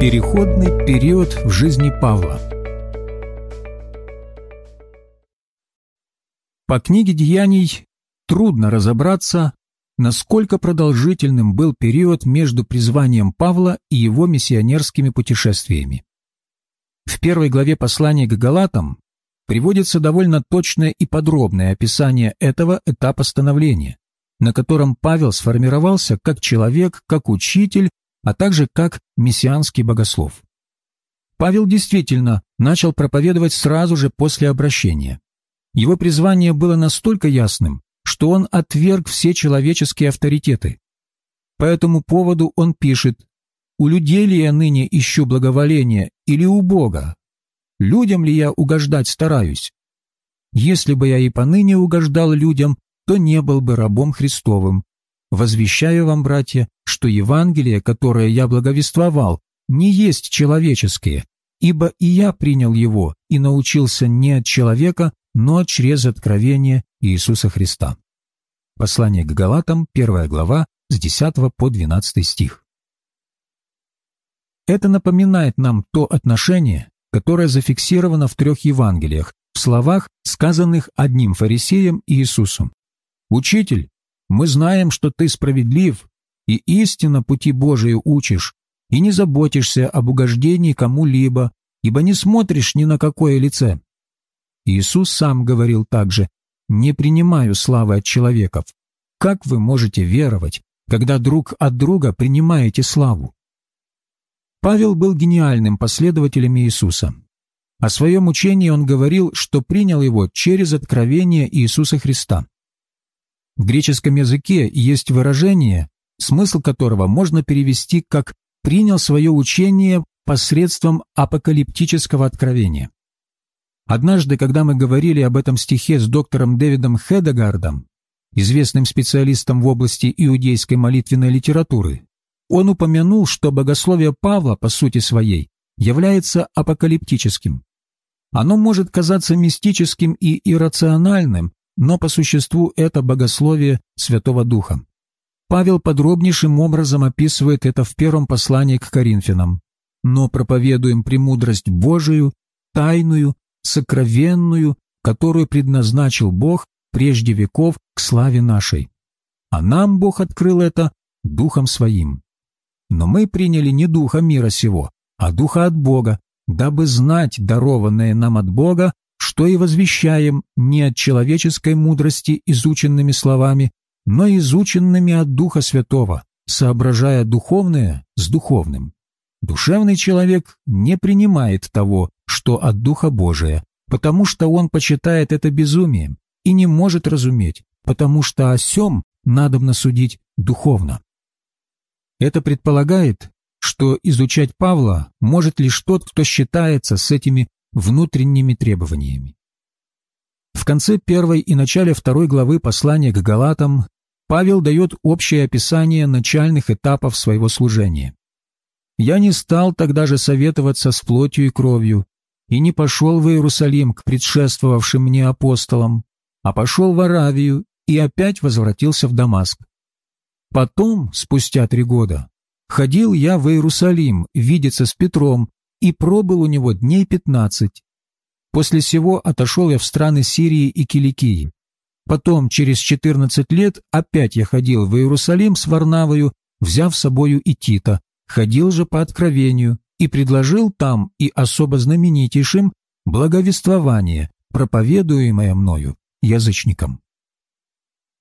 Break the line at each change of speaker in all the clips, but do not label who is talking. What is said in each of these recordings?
Переходный период в жизни Павла По книге «Деяний» трудно разобраться, насколько продолжительным был период между призванием Павла и его миссионерскими путешествиями. В первой главе послания к Галатам приводится довольно точное и подробное описание этого этапа становления, на котором Павел сформировался как человек, как учитель, а также как мессианский богослов. Павел действительно начал проповедовать сразу же после обращения. Его призвание было настолько ясным, что он отверг все человеческие авторитеты. По этому поводу он пишет «У людей ли я ныне ищу благоволения или у Бога? Людям ли я угождать стараюсь? Если бы я и поныне угождал людям, то не был бы рабом Христовым. Возвещаю вам, братья, что Евангелие, которое я благовествовал, не есть человеческое, ибо и я принял его и научился не от человека, но через откровение Иисуса Христа. Послание к Галатам, первая глава, с 10 по 12 стих. Это напоминает нам то отношение, которое зафиксировано в трех Евангелиях, в словах, сказанных одним фарисеем Иисусом. «Учитель, мы знаем, что ты справедлив и истинно пути Божии учишь, и не заботишься об угождении кому-либо, ибо не смотришь ни на какое лице». Иисус сам говорил также, «Не принимаю славы от человеков. Как вы можете веровать, когда друг от друга принимаете славу?» Павел был гениальным последователем Иисуса. О своем учении он говорил, что принял его через откровение Иисуса Христа. В греческом языке есть выражение, смысл которого можно перевести как «принял свое учение посредством апокалиптического откровения». Однажды, когда мы говорили об этом стихе с доктором Дэвидом Хедегардом, известным специалистом в области иудейской молитвенной литературы, он упомянул, что богословие Павла по сути своей является апокалиптическим. Оно может казаться мистическим и иррациональным, но по существу это богословие Святого Духа. Павел подробнейшим образом описывает это в первом послании к Коринфянам. «Но проповедуем премудрость Божию, тайную, сокровенную, которую предназначил Бог прежде веков к славе нашей. А нам Бог открыл это Духом Своим. Но мы приняли не духа мира сего, а духа от Бога, дабы знать дарованное нам от Бога, что и возвещаем не от человеческой мудрости изученными словами, но изученными от Духа Святого, соображая духовное с духовным. Душевный человек не принимает того, что от Духа Божия, потому что он почитает это безумием и не может разуметь, потому что о сем надобно судить духовно. Это предполагает, что изучать Павла может лишь тот, кто считается с этими внутренними требованиями. В конце первой и начале второй главы послания к Галатам Павел дает общее описание начальных этапов своего служения. «Я не стал тогда же советоваться с плотью и кровью, и не пошел в Иерусалим к предшествовавшим мне апостолам, а пошел в Аравию и опять возвратился в Дамаск. Потом, спустя три года, ходил я в Иерусалим видеться с Петром и пробыл у него дней пятнадцать. После сего отошел я в страны Сирии и Киликии. Потом, через четырнадцать лет, опять я ходил в Иерусалим с Варнавою, взяв с собою и Тита, ходил же по откровению и предложил там и особо знаменитейшим благовествование, проповедуемое мною язычникам.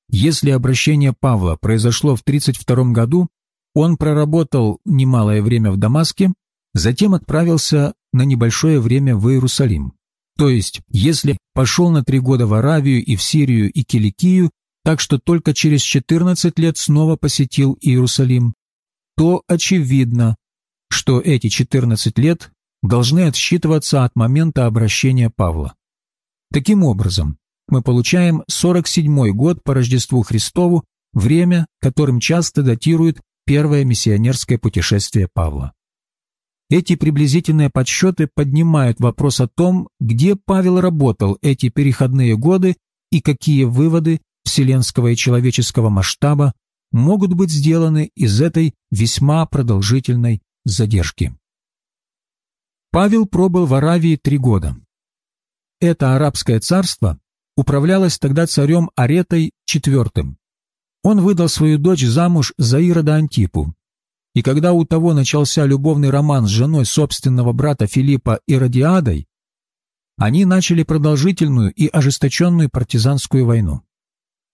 Если обращение Павла произошло в 32 году, он проработал немалое время в Дамаске, затем отправился на небольшое время в Иерусалим. То есть, если пошел на три года в Аравию и в Сирию и Киликию, так что только через 14 лет снова посетил Иерусалим, то очевидно, что эти 14 лет должны отсчитываться от момента обращения Павла. Таким образом, мы получаем 47-й год по Рождеству Христову, время, которым часто датируют первое миссионерское путешествие Павла. Эти приблизительные подсчеты поднимают вопрос о том, где Павел работал эти переходные годы и какие выводы вселенского и человеческого масштаба могут быть сделаны из этой весьма продолжительной задержки. Павел пробыл в Аравии три года. Это арабское царство управлялось тогда царем Аретой IV. Он выдал свою дочь замуж за Ирода Антипу. И когда у того начался любовный роман с женой собственного брата Филиппа Иродиадой, они начали продолжительную и ожесточенную партизанскую войну.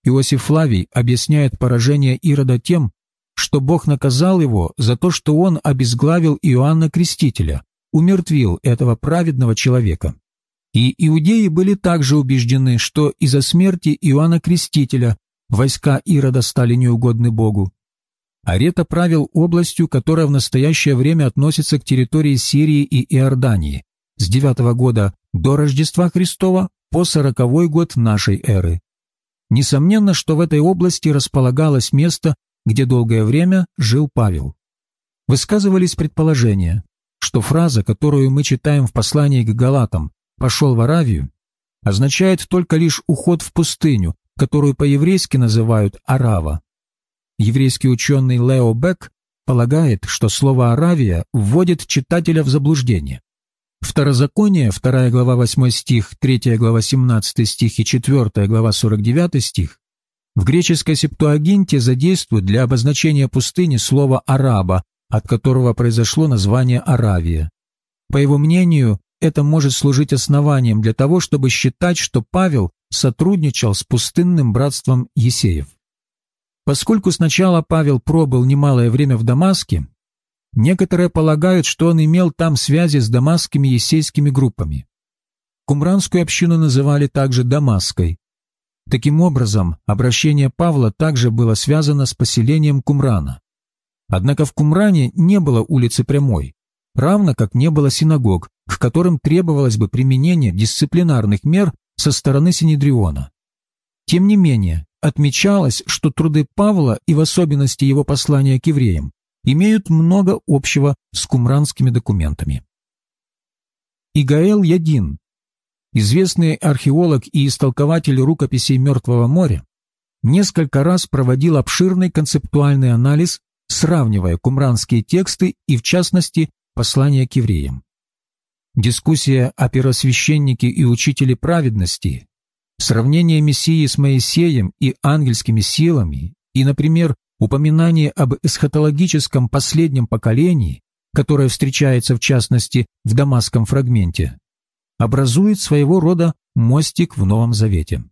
Иосиф Флавий объясняет поражение Ирода тем, что Бог наказал его за то, что он обезглавил Иоанна Крестителя, умертвил этого праведного человека. И иудеи были также убеждены, что из-за смерти Иоанна Крестителя войска Ирода стали неугодны Богу. Арета правил областью, которая в настоящее время относится к территории Сирии и Иордании, с 9 года до Рождества Христова по сороковой год нашей эры. Несомненно, что в этой области располагалось место, где долгое время жил Павел. Высказывались предположения, что фраза, которую мы читаем в послании к Галатам «пошел в Аравию», означает только лишь уход в пустыню, которую по-еврейски называют Арава. Еврейский ученый Лео Бек полагает, что слово «Аравия» вводит читателя в заблуждение. Второзаконие, 2 глава 8 стих, 3 глава 17 стих и 4 глава 49 стих в греческой септуагинте задействуют для обозначения пустыни слово «араба», от которого произошло название Аравия. По его мнению, это может служить основанием для того, чтобы считать, что Павел сотрудничал с пустынным братством Есеев. Поскольку сначала Павел пробыл немалое время в Дамаске, некоторые полагают, что он имел там связи с дамасскими есейскими группами. Кумранскую общину называли также Дамасской. Таким образом, обращение Павла также было связано с поселением Кумрана. Однако в Кумране не было улицы прямой, равно как не было синагог, к которым требовалось бы применение дисциплинарных мер со стороны Синедриона. Тем не менее, отмечалось, что труды Павла и в особенности его послания к евреям имеют много общего с кумранскими документами. Игаэл Ядин, известный археолог и истолкователь рукописей Мертвого моря, несколько раз проводил обширный концептуальный анализ, сравнивая кумранские тексты и, в частности, послания к евреям. Дискуссия о первосвященнике и учителе праведности, сравнение Мессии с Моисеем и ангельскими силами и, например, упоминание об эсхатологическом последнем поколении, которое встречается в частности в Дамасском фрагменте, образует своего рода мостик в Новом Завете.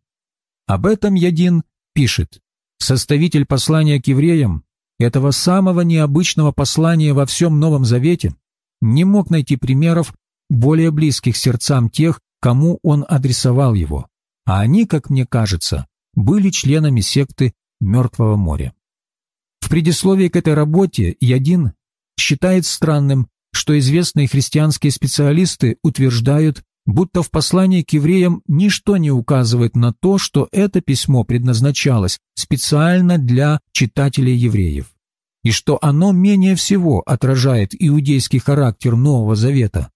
Об этом Ядин пишет, составитель послания к евреям, этого самого необычного послания во всем Новом Завете, не мог найти примеров более близких сердцам тех, кому он адресовал его, а они, как мне кажется, были членами секты Мертвого моря. В предисловии к этой работе Ядин считает странным, что известные христианские специалисты утверждают, будто в послании к евреям ничто не указывает на то, что это письмо предназначалось специально для читателей евреев, и что оно менее всего отражает иудейский характер Нового Завета,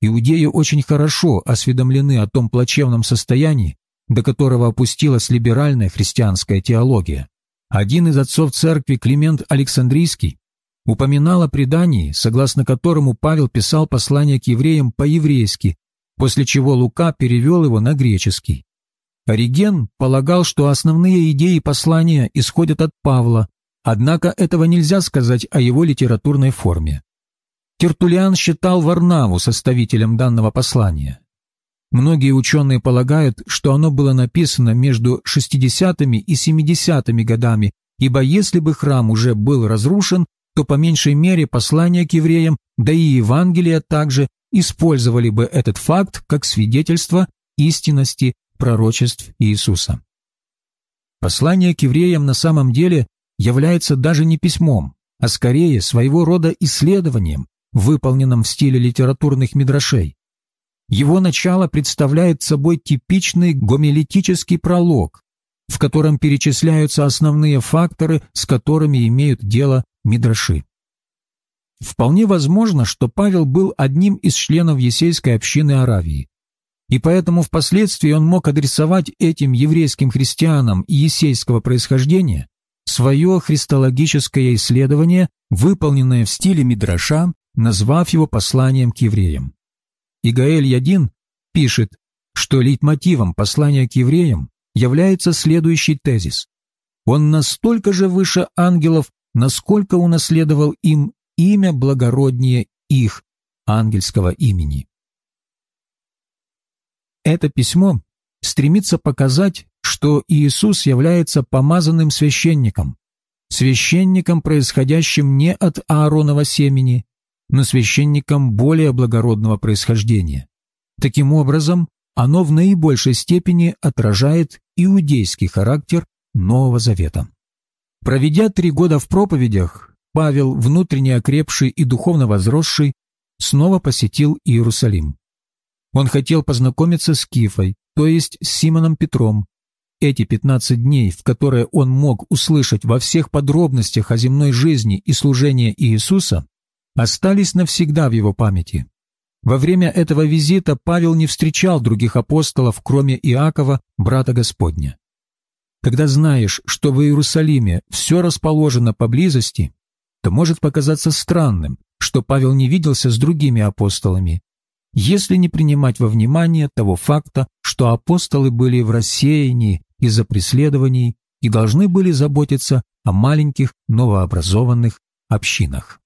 Иудеи очень хорошо осведомлены о том плачевном состоянии, до которого опустилась либеральная христианская теология. Один из отцов церкви, Климент Александрийский, упоминал о предании, согласно которому Павел писал послание к евреям по-еврейски, после чего Лука перевел его на греческий. Ориген полагал, что основные идеи послания исходят от Павла, однако этого нельзя сказать о его литературной форме. Тертулиан считал Варнаву составителем данного послания. Многие ученые полагают, что оно было написано между 60-ми и 70-ми годами, ибо если бы храм уже был разрушен, то по меньшей мере послания к евреям, да и Евангелия также использовали бы этот факт как свидетельство истинности пророчеств Иисуса. Послание к евреям на самом деле является даже не письмом, а скорее своего рода исследованием, выполненном в стиле литературных мидрашей. Его начало представляет собой типичный гомилетический пролог, в котором перечисляются основные факторы, с которыми имеют дело мидраши. Вполне возможно, что Павел был одним из членов Есейской общины Аравии, и поэтому впоследствии он мог адресовать этим еврейским христианам есейского происхождения свое христологическое исследование, выполненное в стиле Мидраша назвав его посланием к евреям. Игаэль Ядин пишет, что лейтмотивом послания к евреям является следующий тезис. Он настолько же выше ангелов, насколько унаследовал им имя благороднее их, ангельского имени. Это письмо стремится показать, что Иисус является помазанным священником, священником, происходящим не от Ааронова семени, но священником более благородного происхождения. Таким образом, оно в наибольшей степени отражает иудейский характер Нового Завета. Проведя три года в проповедях, Павел, внутренне окрепший и духовно возросший, снова посетил Иерусалим. Он хотел познакомиться с Кифой, то есть с Симоном Петром. Эти 15 дней, в которые он мог услышать во всех подробностях о земной жизни и служении Иисуса, остались навсегда в его памяти. Во время этого визита Павел не встречал других апостолов, кроме Иакова, брата Господня. Когда знаешь, что в Иерусалиме все расположено поблизости, то может показаться странным, что Павел не виделся с другими апостолами, если не принимать во внимание того факта, что апостолы были в рассеянии из-за преследований и должны были заботиться о маленьких новообразованных общинах.